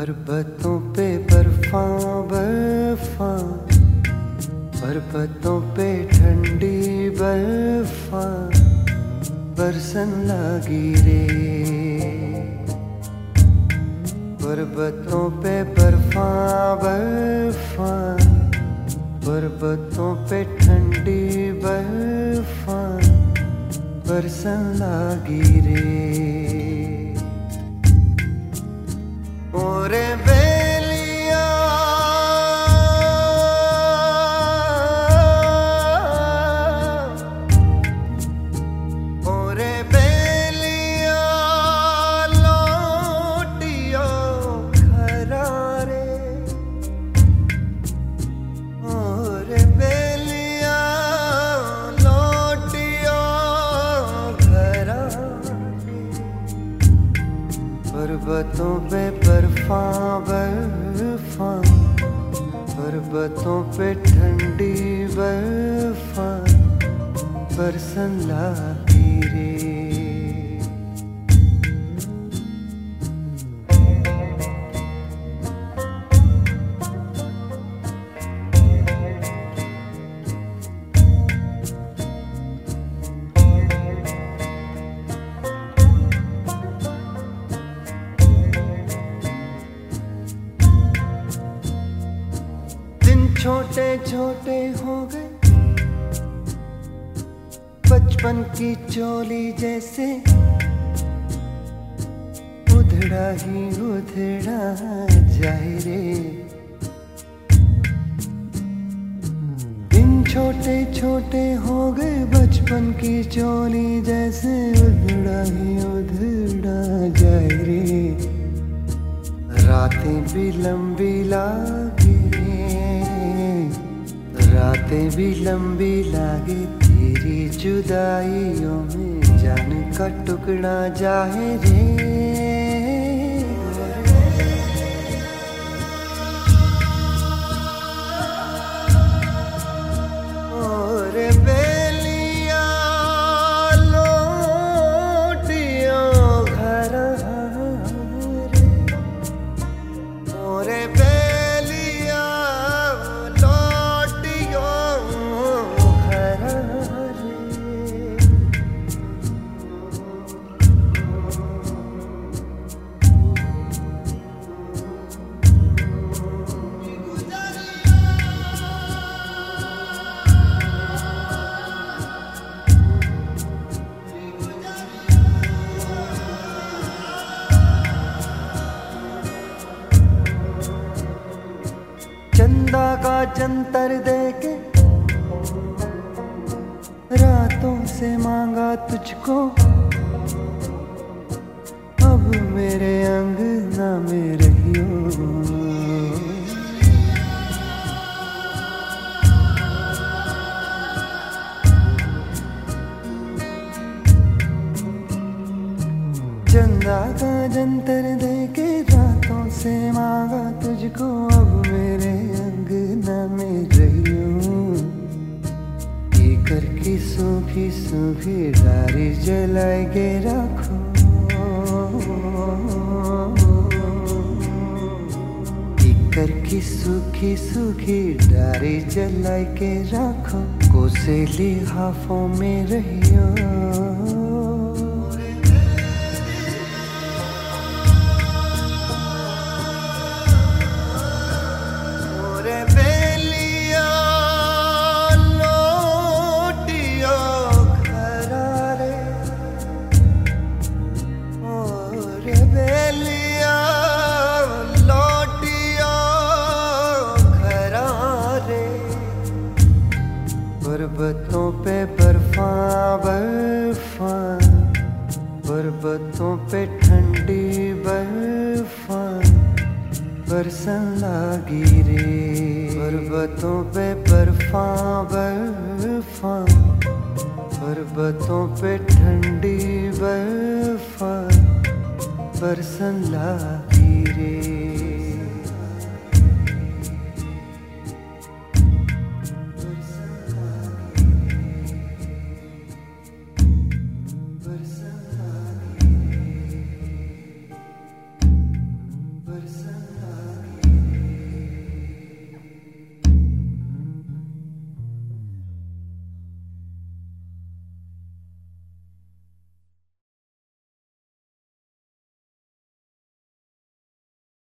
पर्वतों पे बर्फा बर्फा। पर्वतों पे ठंडी बर्फा, बरसन लगी रे। पर्वतों पे बर्फा बर्फा। पर्वतों पे ठंडी बर्फा, बरसन लगी रे। ओरे बेलिया। ओरे बेलिया लौटियो खरारे। ओरे बेलिया लौटियो खरारे। पर्वतों पे बर्फा बर्फा पर्वतों पे ठंडी बर्फा बरसन छोटे छोटे हो गए। बचपन की चोली जैसे उधड़ा ही उधड़ा जाए रे। दिन छोटे छोटे हो गए, बचपन की चोली जैसे उधड़ा ही उधड़ा जाए रे। रातें भी लंबी लागे रातें भी लंबी लागे तेरी जुदाइयों में जान का टुकड़ा ज़ाहिर रे का जंतर देके रातों से मांगा तुझको। अब मेरे अंग अंगना में रहियो। चंदा का जंतर दे के रातों से मांगा तुझको। अब डारी जलाए के रखो। सुखी सुखी सूखी सूखी डारी जलाए के रखो। कोसेली हाफों में रहियो। बरसन लागी रे पर्वतों पे बर्फा बर्फा। पर्वतों पे ठंडी बर्फा। बरसन लागी रे